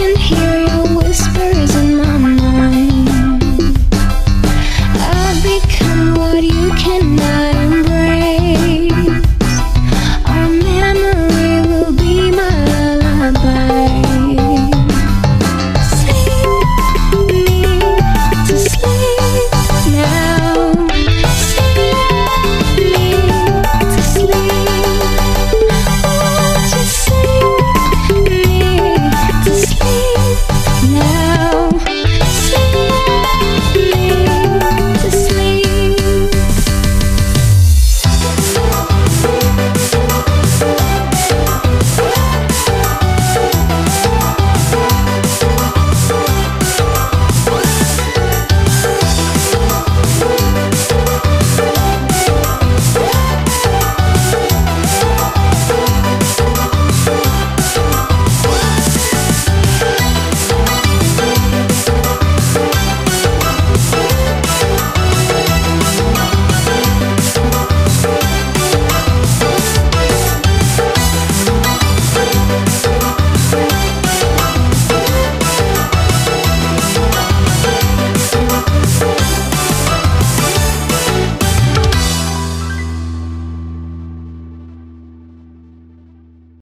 can hear